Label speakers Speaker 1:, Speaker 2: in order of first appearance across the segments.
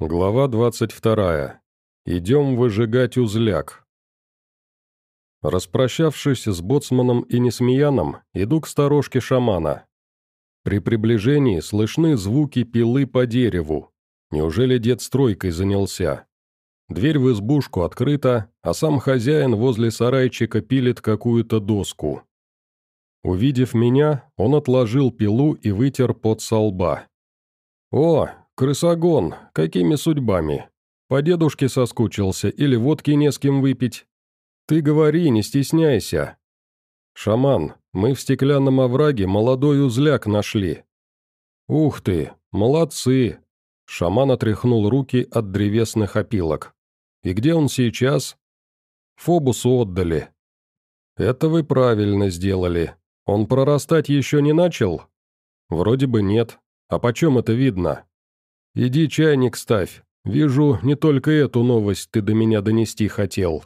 Speaker 1: Глава 22. Идем выжигать узляк. Распрощавшись с боцманом и несмеяном, иду к сторожке шамана. При приближении слышны звуки пилы по дереву. Неужели дед стройкой занялся? Дверь в избушку открыта, а сам хозяин возле сарайчика пилит какую-то доску. Увидев меня, он отложил пилу и вытер пот со лба. «О, «Крысогон, какими судьбами? По дедушке соскучился или водки не с кем выпить? Ты говори, не стесняйся». «Шаман, мы в стеклянном овраге молодой узляк нашли». «Ух ты, молодцы!» Шаман отряхнул руки от древесных опилок. «И где он сейчас?» «Фобусу отдали». «Это вы правильно сделали. Он прорастать еще не начал?» «Вроде бы нет. А почем это видно?» «Иди чайник ставь. Вижу, не только эту новость ты до меня донести хотел».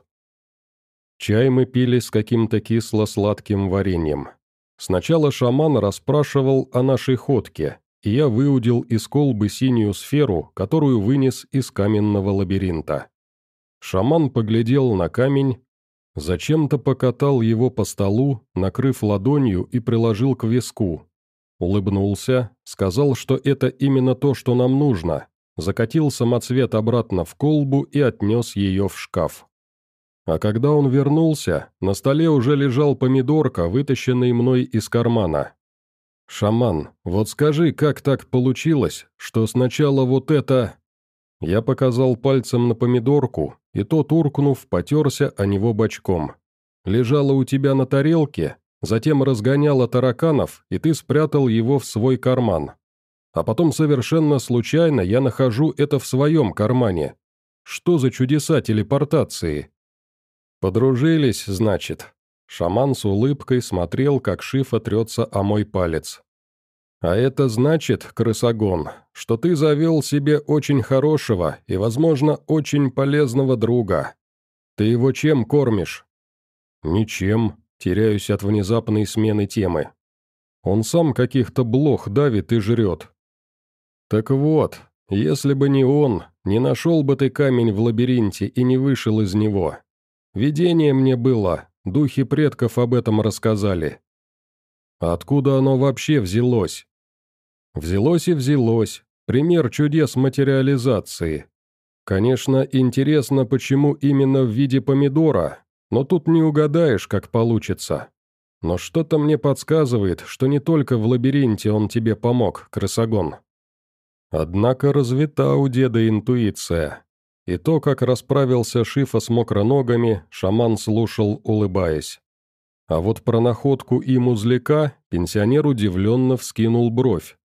Speaker 1: Чай мы пили с каким-то кисло-сладким вареньем. Сначала шаман расспрашивал о нашей ходке, и я выудил из колбы синюю сферу, которую вынес из каменного лабиринта. Шаман поглядел на камень, зачем-то покатал его по столу, накрыв ладонью и приложил к виску, Улыбнулся, сказал, что это именно то, что нам нужно, закатил самоцвет обратно в колбу и отнес ее в шкаф. А когда он вернулся, на столе уже лежал помидорка, вытащенный мной из кармана. «Шаман, вот скажи, как так получилось, что сначала вот это...» Я показал пальцем на помидорку, и тот, уркнув, потерся о него бочком. «Лежала у тебя на тарелке, затем разгоняла тараканов, и ты спрятал его в свой карман. А потом совершенно случайно я нахожу это в своем кармане. Что за чудеса телепортации? Подружились, значит. Шаман с улыбкой смотрел, как Шифа трется о мой палец. «А это значит, крысогон, что ты завел себе очень хорошего и, возможно, очень полезного друга. Ты его чем кормишь?» «Ничем», Теряюсь от внезапной смены темы. Он сам каких-то блох давит и жрет. Так вот, если бы не он, не нашел бы ты камень в лабиринте и не вышел из него. Видение мне было, духи предков об этом рассказали. откуда оно вообще взялось? Взялось и взялось. Пример чудес материализации. Конечно, интересно, почему именно в виде помидора, но тут не угадаешь, как получится. Но что-то мне подсказывает, что не только в лабиринте он тебе помог, крысогон. Однако развита у деда интуиция. И то, как расправился Шифа с мокроногами, шаман слушал, улыбаясь. А вот про находку и музляка пенсионер удивленно вскинул бровь.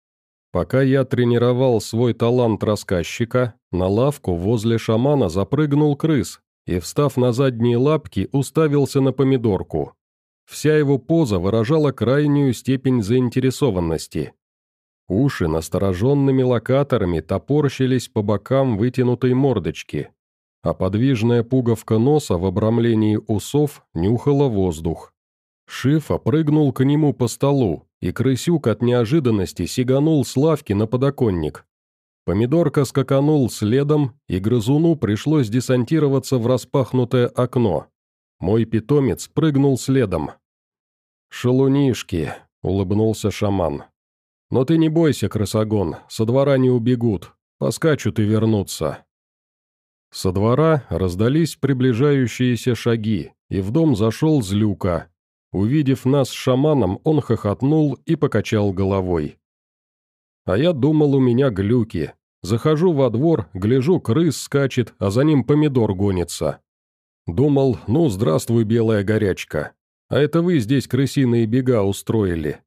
Speaker 1: Пока я тренировал свой талант рассказчика, на лавку возле шамана запрыгнул крыс, и, встав на задние лапки, уставился на помидорку. Вся его поза выражала крайнюю степень заинтересованности. Уши настороженными локаторами топорщились по бокам вытянутой мордочки, а подвижная пуговка носа в обрамлении усов нюхала воздух. Шифа прыгнул к нему по столу, и крысюк от неожиданности сиганул с лавки на подоконник, Помидорка скаканул следом, и грызуну пришлось десантироваться в распахнутое окно. Мой питомец прыгнул следом. «Шалунишки», — улыбнулся шаман. «Но ты не бойся, крысогон, со двора не убегут, поскачут и вернутся». Со двора раздались приближающиеся шаги, и в дом зашел Злюка. Увидев нас с шаманом, он хохотнул и покачал головой. А я думал, у меня глюки. Захожу во двор, гляжу, крыс скачет, а за ним помидор гонится. Думал, ну, здравствуй, белая горячка. А это вы здесь крысиные бега устроили.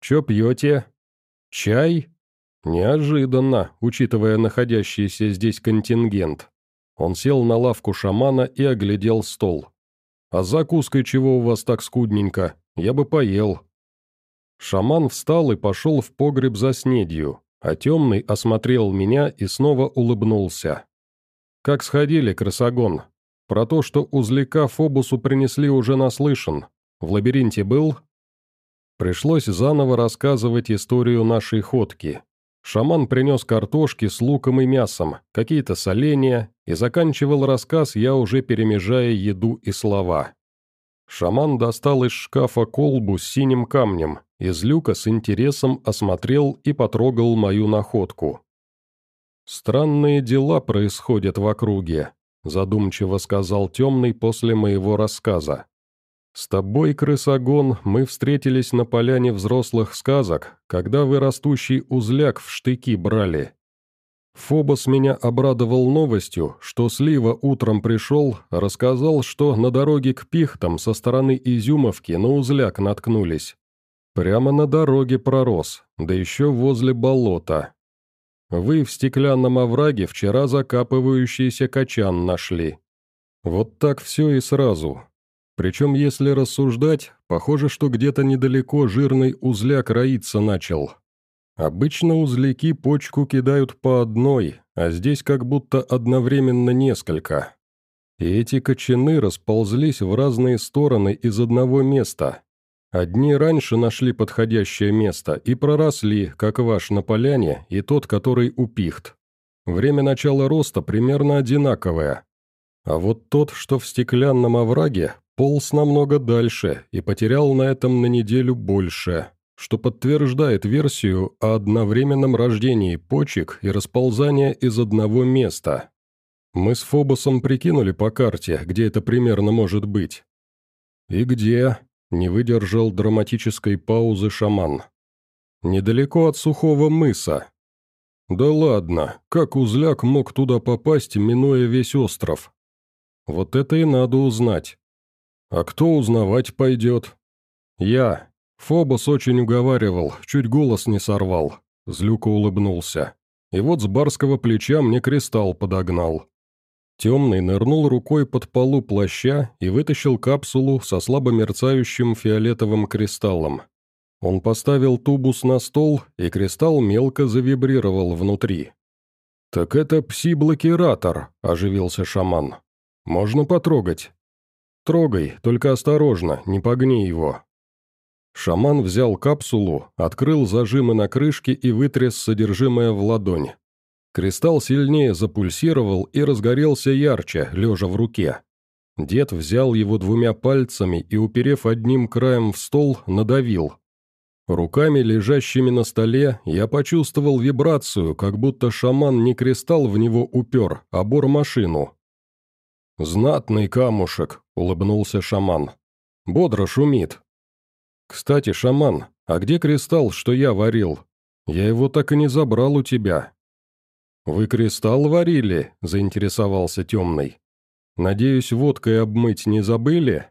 Speaker 1: Чё пьете? Чай? Неожиданно, учитывая находящийся здесь контингент. Он сел на лавку шамана и оглядел стол. «А закуской чего у вас так скудненько? Я бы поел». Шаман встал и пошел в погреб за снедью, а темный осмотрел меня и снова улыбнулся. «Как сходили, крысогон? Про то, что узляка Фобусу принесли, уже наслышан. В лабиринте был?» Пришлось заново рассказывать историю нашей ходки. Шаман принес картошки с луком и мясом, какие-то соленья, и заканчивал рассказ я уже перемежая еду и слова. Шаман достал из шкафа колбу с синим камнем, из люка с интересом осмотрел и потрогал мою находку. «Странные дела происходят в округе», — задумчиво сказал темный после моего рассказа. «С тобой, крысогон, мы встретились на поляне взрослых сказок, когда вы растущий узляк в штыки брали. Фобос меня обрадовал новостью, что Слива утром пришел, рассказал, что на дороге к Пихтам со стороны Изюмовки на узляк наткнулись. Прямо на дороге пророс, да еще возле болота. Вы в стеклянном овраге вчера закапывающийся качан нашли. Вот так все и сразу. Причем, если рассуждать, похоже, что где-то недалеко жирный узляк роиться начал. Обычно узляки почку кидают по одной, а здесь как будто одновременно несколько. И эти кочаны расползлись в разные стороны из одного места. Одни раньше нашли подходящее место и проросли, как ваш на поляне и тот, который у пихт. Время начала роста примерно одинаковое. А вот тот, что в стеклянном овраге, полз намного дальше и потерял на этом на неделю больше, что подтверждает версию о одновременном рождении почек и расползания из одного места. Мы с Фобосом прикинули по карте, где это примерно может быть. «И где?» – не выдержал драматической паузы шаман. «Недалеко от сухого мыса». «Да ладно, как узляк мог туда попасть, минуя весь остров?» «Вот это и надо узнать. «А кто узнавать пойдет?» «Я. Фобос очень уговаривал, чуть голос не сорвал». Злюка улыбнулся. И вот с барского плеча мне кристалл подогнал. Темный нырнул рукой под полу плаща и вытащил капсулу со слабо мерцающим фиолетовым кристаллом. Он поставил тубус на стол, и кристалл мелко завибрировал внутри. «Так это пси-блокиратор», – оживился шаман. «Можно потрогать?» «Трогай, только осторожно, не погни его». Шаман взял капсулу, открыл зажимы на крышке и вытряс содержимое в ладонь. Кристалл сильнее запульсировал и разгорелся ярче, лежа в руке. Дед взял его двумя пальцами и, уперев одним краем в стол, надавил. Руками, лежащими на столе, я почувствовал вибрацию, как будто шаман не кристалл в него упер, а бор-машину. «Знатный камушек», — улыбнулся шаман. «Бодро шумит». «Кстати, шаман, а где кристалл, что я варил? Я его так и не забрал у тебя». «Вы кристалл варили?» — заинтересовался темный. «Надеюсь, водкой обмыть не забыли?»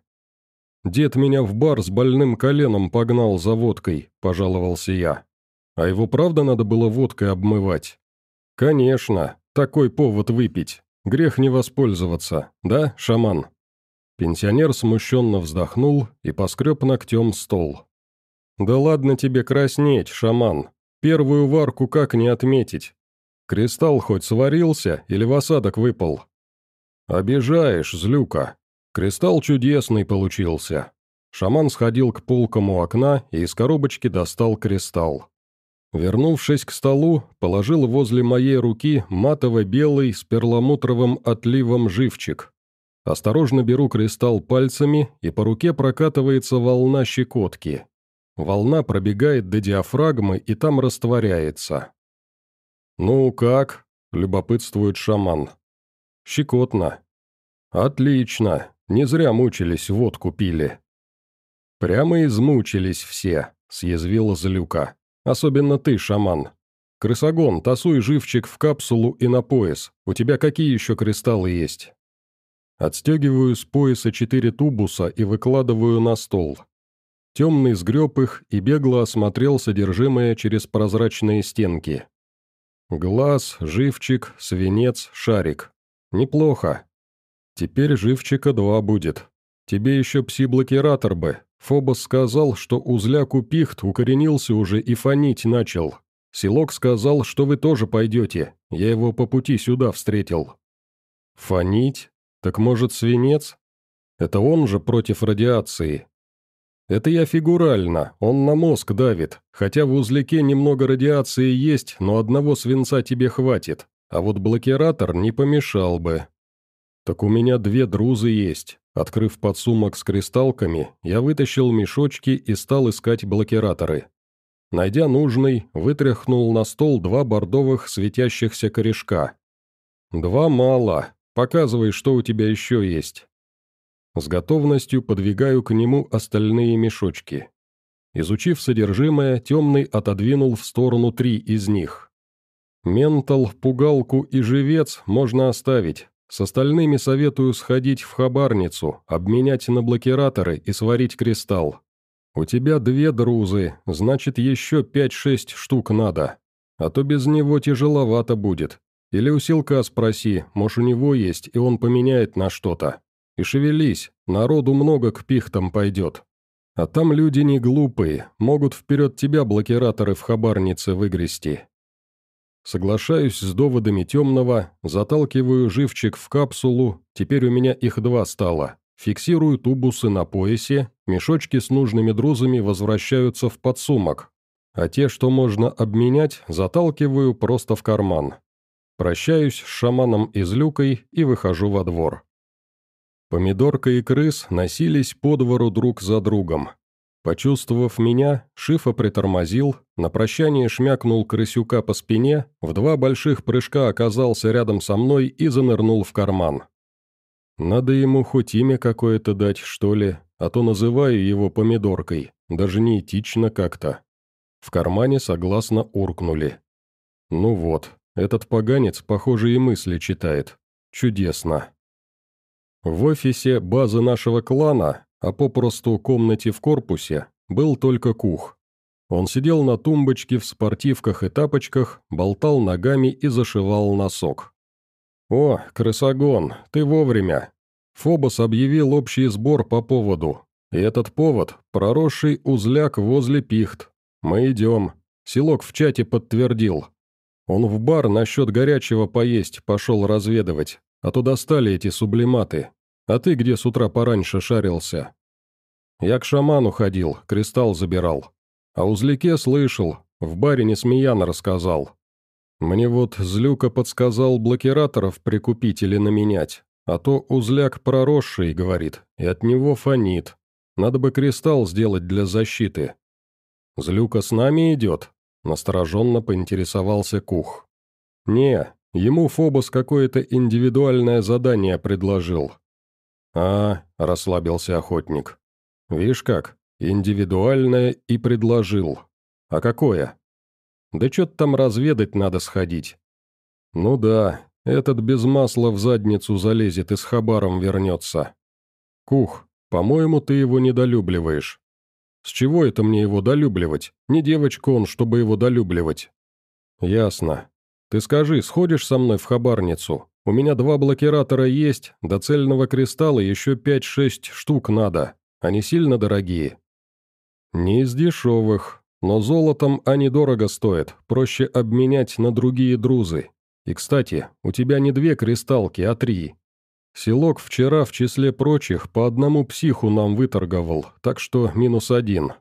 Speaker 1: «Дед меня в бар с больным коленом погнал за водкой», — пожаловался я. «А его правда надо было водкой обмывать?» «Конечно, такой повод выпить. Грех не воспользоваться, да, шаман?» Пенсионер смущенно вздохнул и поскреб ногтем стол. «Да ладно тебе краснеть, шаман. Первую варку как не отметить? Кристалл хоть сварился или в осадок выпал?» «Обижаешь, злюка. Кристалл чудесный получился». Шаман сходил к полкам у окна и из коробочки достал кристалл. Вернувшись к столу, положил возле моей руки матово-белый с перламутровым отливом живчик. Осторожно беру кристалл пальцами, и по руке прокатывается волна щекотки. Волна пробегает до диафрагмы и там растворяется. «Ну как?» – любопытствует шаман. «Щекотно». «Отлично. Не зря мучились, водку пили». «Прямо измучились все», – съязвила Злюка. Особенно ты, шаман. Крысогон, тасуй живчик в капсулу и на пояс. У тебя какие еще кристаллы есть?» Отстегиваю с пояса четыре тубуса и выкладываю на стол. Темный сгреб их и бегло осмотрел содержимое через прозрачные стенки. Глаз, живчик, свинец, шарик. Неплохо. Теперь живчика два будет. Тебе еще пси-блокиратор бы, Фобос сказал, что узляк Упихт укоренился уже и фонить начал. Селок сказал, что вы тоже пойдете, я его по пути сюда встретил. Фонить? Так может свинец? Это он же против радиации. Это я фигурально, он на мозг давит, хотя в узляке немного радиации есть, но одного свинца тебе хватит, а вот блокиратор не помешал бы. Так у меня две друзы есть. Открыв подсумок с кристалками, я вытащил мешочки и стал искать блокираторы. Найдя нужный, вытряхнул на стол два бордовых светящихся корешка. «Два мало. Показывай, что у тебя еще есть». С готовностью подвигаю к нему остальные мешочки. Изучив содержимое, темный отодвинул в сторону три из них. Ментал, пугалку и живец можно оставить. С остальными советую сходить в хабарницу, обменять на блокираторы и сварить кристалл. У тебя две друзы, значит еще пять-шесть штук надо. А то без него тяжеловато будет. Или у Силка спроси, может у него есть, и он поменяет на что-то. И шевелись, народу много к пихтам пойдет. А там люди не глупые, могут вперед тебя блокираторы в хабарнице выгрести. Соглашаюсь с доводами темного, заталкиваю живчик в капсулу, теперь у меня их два стало. Фиксирую тубусы на поясе, мешочки с нужными друзами возвращаются в подсумок, а те, что можно обменять, заталкиваю просто в карман. Прощаюсь с шаманом из люкой и выхожу во двор. Помидорка и крыс носились по двору друг за другом. Почувствовав меня, Шифа притормозил, на прощание шмякнул крысюка по спине, в два больших прыжка оказался рядом со мной и занырнул в карман. Надо ему хоть имя какое-то дать, что ли, а то называю его помидоркой, даже неэтично как-то. В кармане согласно уркнули. Ну вот, этот поганец, похоже, и мысли читает. Чудесно. В офисе базы нашего клана, а попросту комнате в корпусе, был только Кух. Он сидел на тумбочке в спортивках и тапочках, болтал ногами и зашивал носок. «О, крысогон, ты вовремя!» Фобос объявил общий сбор по поводу. И этот повод – проросший узляк возле пихт. Мы идем. Селок в чате подтвердил. Он в бар насчет горячего поесть пошел разведывать, а то достали эти сублиматы. А ты где с утра пораньше шарился?» «Я к шаману ходил, кристалл забирал. А узляке слышал, в баре Несмеян рассказал. Мне вот Злюка подсказал блокираторов прикупить или наменять, а то узляк проросший, говорит, и от него фонит. Надо бы кристалл сделать для защиты. Злюка с нами идет?» Настороженно поинтересовался Кух. «Не, ему Фобос какое-то индивидуальное задание предложил». «А, — расслабился охотник. Видишь как, индивидуальное и предложил. А какое?» «Да что-то там разведать надо сходить». «Ну да, этот без масла в задницу залезет и с хабаром вернется. Кух, по-моему, ты его недолюбливаешь. С чего это мне его долюбливать? Не девочка он, чтобы его долюбливать. Ясно. Ты скажи, сходишь со мной в хабарницу? У меня два блокиратора есть, до цельного кристалла еще пять-шесть штук надо. Они сильно дорогие. Не из дешевых, но золотом они дорого стоят, проще обменять на другие друзы. И, кстати, у тебя не две кристалки, а три. Селок вчера, в числе прочих, по одному психу нам выторговал, так что минус один.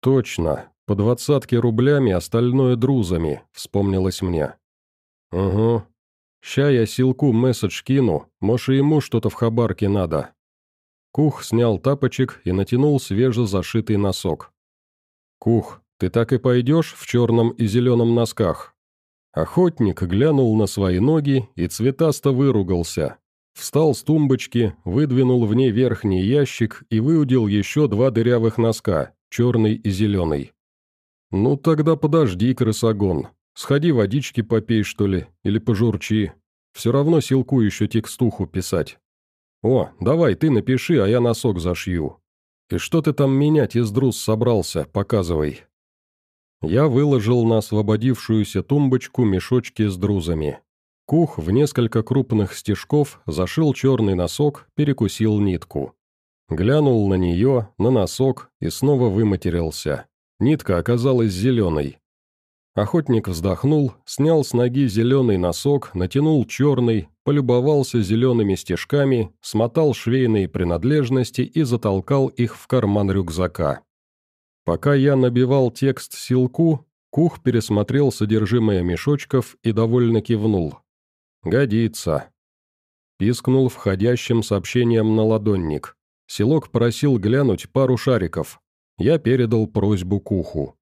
Speaker 1: Точно, по двадцатке рублями, остальное друзами, вспомнилось мне. Угу. Ща я силку месседж кину, может ему что-то в хабарке надо. Кух снял тапочек и натянул свежезашитый носок. «Кух, ты так и пойдешь в черном и зеленом носках?» Охотник глянул на свои ноги и цветасто выругался, Встал с тумбочки, выдвинул в ней верхний ящик и выудил еще два дырявых носка, черный и зеленый. «Ну тогда подожди, крысогон. Сходи водички попей, что ли, или пожурчи. Все равно силку еще текстуху писать. О, давай ты напиши, а я носок зашью. И что ты там менять из друз собрался, показывай». Я выложил на освободившуюся тумбочку мешочки с друзами. Кух в несколько крупных стежков зашил черный носок, перекусил нитку. Глянул на нее, на носок и снова выматерился. Нитка оказалась зеленой. Охотник вздохнул, снял с ноги зеленый носок, натянул черный, полюбовался зелеными стежками, смотал швейные принадлежности и затолкал их в карман рюкзака. Пока я набивал текст силку, Кух пересмотрел содержимое мешочков и довольно кивнул. «Годится». Пискнул входящим сообщением на ладонник. Селок просил глянуть пару шариков. Я передал просьбу Куху.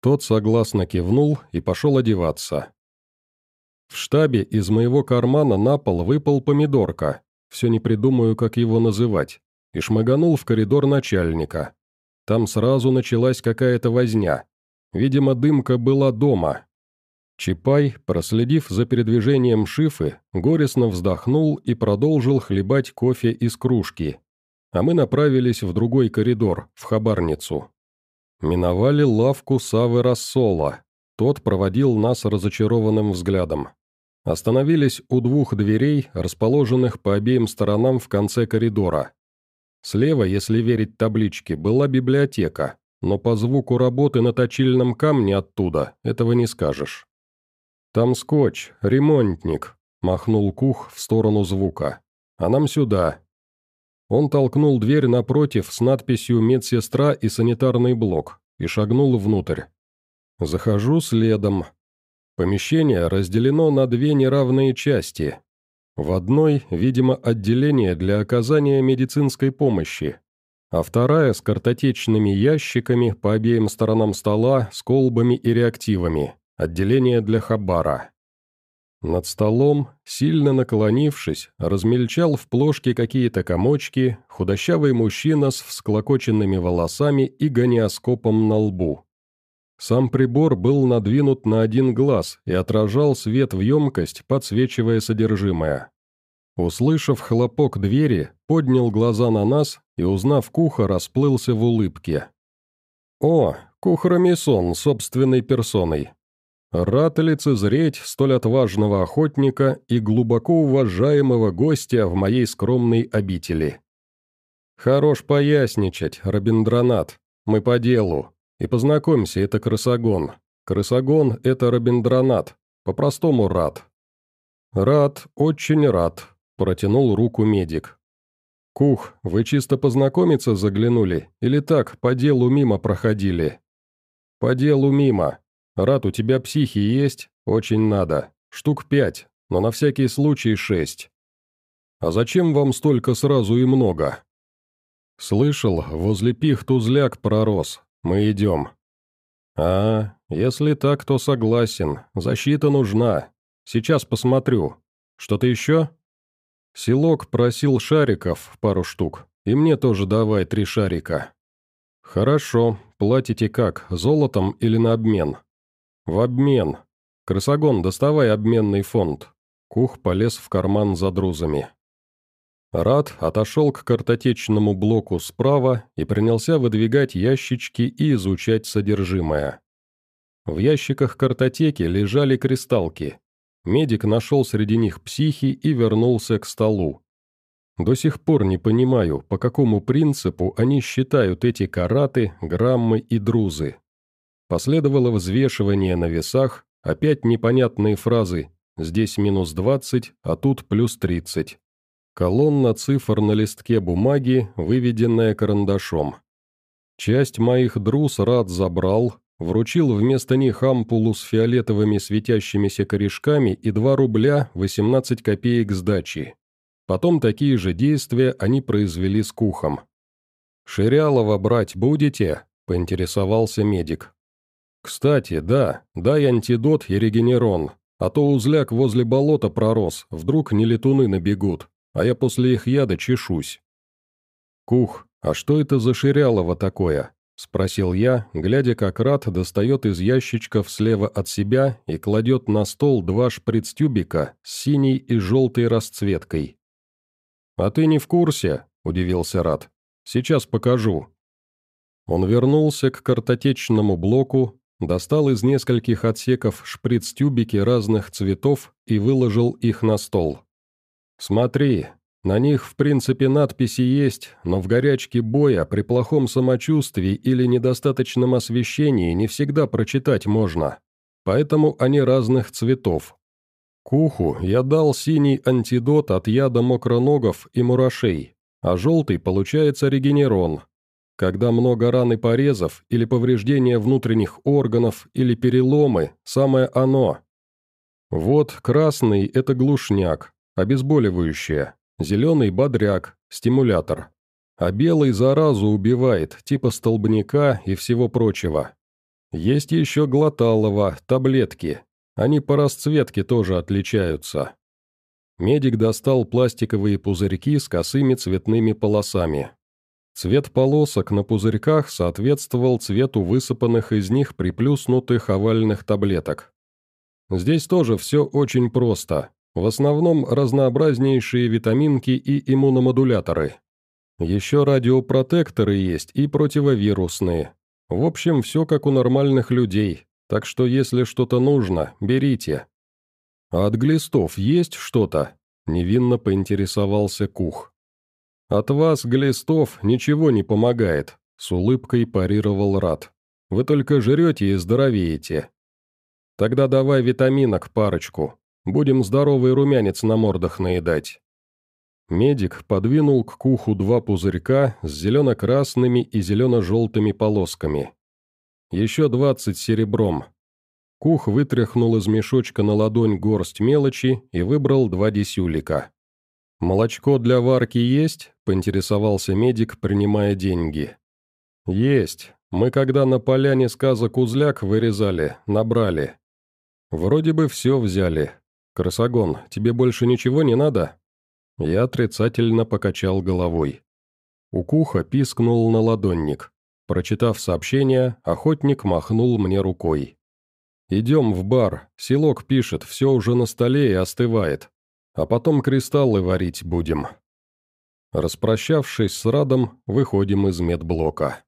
Speaker 1: Тот согласно кивнул и пошел одеваться. В штабе из моего кармана на пол выпал помидорка, все не придумаю, как его называть, и шмыганул в коридор начальника. Там сразу началась какая-то возня. Видимо, дымка была дома. Чапай, проследив за передвижением Шифы, горестно вздохнул и продолжил хлебать кофе из кружки. А мы направились в другой коридор, в хабарницу. Миновали лавку Савы Рассола. Тот проводил нас разочарованным взглядом. Остановились у двух дверей, расположенных по обеим сторонам в конце коридора. Слева, если верить табличке, была библиотека, но по звуку работы на точильном камне оттуда этого не скажешь. «Там скотч, ремонтник», — махнул Кух в сторону звука. «А нам сюда, он толкнул дверь напротив с надписью «Медсестра» и «Санитарный блок» и шагнул внутрь. Захожу следом. Помещение разделено на две неравные части. В одной, видимо, отделение для оказания медицинской помощи, а вторая с картотечными ящиками по обеим сторонам стола с колбами и реактивами, отделение для хабара. Над столом, сильно наклонившись, размельчал в плошке какие-то комочки худощавый мужчина с всклокоченными волосами и гониоскопом на лбу. Сам прибор был надвинут на один глаз и отражал свет в емкость, подсвечивая содержимое. Услышав хлопок двери, поднял глаза на нас и, узнав Куха, расплылся в улыбке. «О, Кухрамисон собственной персоной. Рад лицезреть столь отважного охотника и глубоко уважаемого гостя в моей скромной обители. Хорош поясничать, Робиндранат, мы по делу. И познакомься, это крысогон. Крысогон — это Робиндранат, по-простому рад. Рад, очень рад, протянул руку медик. «Кух, вы чисто познакомиться заглянули или так, по делу мимо проходили?» «По делу мимо», «Рад, у тебя психи есть? Очень надо. Штук пять, но на всякий случай шесть». «А зачем вам столько сразу и много?» «Слышал, возле пих тузляк пророс. Мы идем». «А, если так, то согласен. Защита нужна. Сейчас посмотрю. Что-то еще?» Селок просил шариков, пару штук, и мне тоже давай три шарика. «Хорошо. Платите как, золотом или на обмен?» «В обмен. Крысогон, доставай обменный фонд». Кух полез в карман за друзами. Рад отошел к картотечному блоку справа и принялся выдвигать ящички и изучать содержимое. В ящиках картотеки лежали кристалки. Медик нашел среди них психи и вернулся к столу. До сих пор не понимаю, по какому принципу они считают эти караты, граммы и друзы. Последовало взвешивание на весах, опять непонятные фразы «здесь минус 20, а тут плюс 30». Колонна цифр на листке бумаги, выведенная карандашом. Часть моих друз рад забрал, вручил вместо них ампулу с фиолетовыми светящимися корешками и 2 рубля 18 копеек сдачи. Потом такие же действия они произвели с кухом. «Ширялова брать будете?» – поинтересовался медик. «Кстати, да, дай антидот и регенерон, а то узляк возле болота пророс, вдруг не летуны набегут, а я после их яда чешусь». «Кух, а что это за ширялово такое?» – спросил я, глядя, как Рат достает из ящичков слева от себя и кладет на стол два шприц-тюбика с синей и желтой расцветкой. «А ты не в курсе?» – удивился Рат. «Сейчас покажу». Он вернулся к картотечному блоку, Достал из нескольких отсеков шприц-тюбики разных цветов и выложил их на стол. «Смотри, на них в принципе надписи есть, но в горячке боя при плохом самочувствии или недостаточном освещении не всегда прочитать можно. поэтому они разных цветов. Куху я дал синий антидот от яда мокроногов и мурашей, а желтый получается регенерон. Когда много ран и порезов, или повреждения внутренних органов, или переломы, самое оно. Вот красный – это глушняк, обезболивающее, зеленый – бодряк, стимулятор. А белый заразу убивает, типа столбняка и всего прочего. Есть еще глоталово, таблетки. Они по расцветке тоже отличаются. Медик достал пластиковые пузырьки с косыми цветными полосами. Цвет полосок на пузырьках соответствовал цвету высыпанных из них приплюснутых овальных таблеток. Здесь тоже все очень просто. В основном разнообразнейшие витаминки и иммуномодуляторы. Еще радиопротекторы есть и противовирусные. В общем, все как у нормальных людей, так что если что-то нужно, берите. А от глистов есть что-то? Невинно поинтересовался Кух. От вас, глистов, ничего не помогает, с улыбкой парировал Рад. Вы только жрете и здоровеете. Тогда давай витаминок парочку. Будем здоровый румянец на мордах наедать. Медик подвинул к куху два пузырька с зелено-красными и зелено-желтыми полосками. Еще двадцать серебром. Кух вытряхнул из мешочка на ладонь горсть мелочи и выбрал два десюлика. «Молочко для варки есть?» – поинтересовался медик, принимая деньги. «Есть. Мы когда на поляне сказок узляк вырезали, набрали. Вроде бы все взяли. Красогон, тебе больше ничего не надо?» Я отрицательно покачал головой. У Куха пискнул на ладонник. Прочитав сообщение, охотник махнул мне рукой. «Идем в бар, селок пишет, все уже на столе и остывает. А потом кристаллы варить будем». Распрощавшись с Радом, выходим из медблока.